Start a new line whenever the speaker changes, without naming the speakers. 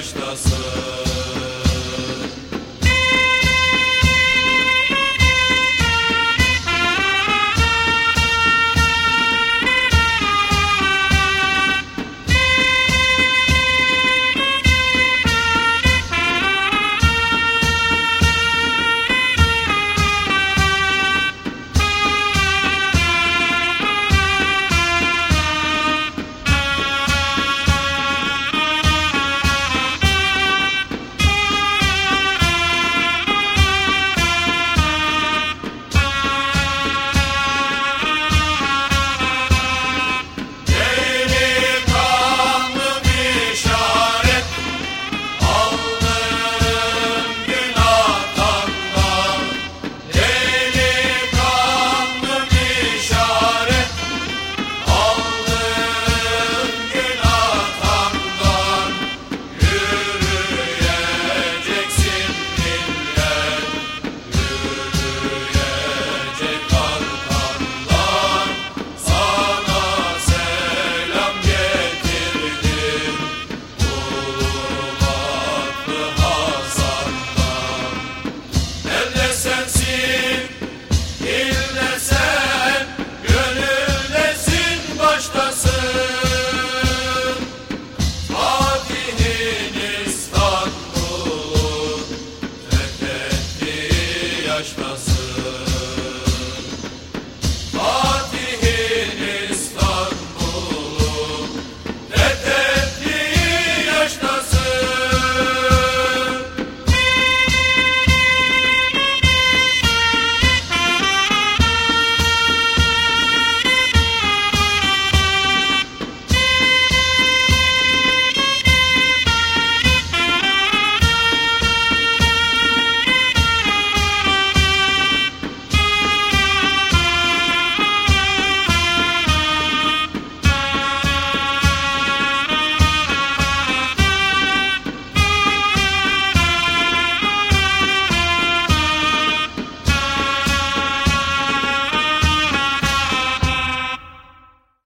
estação.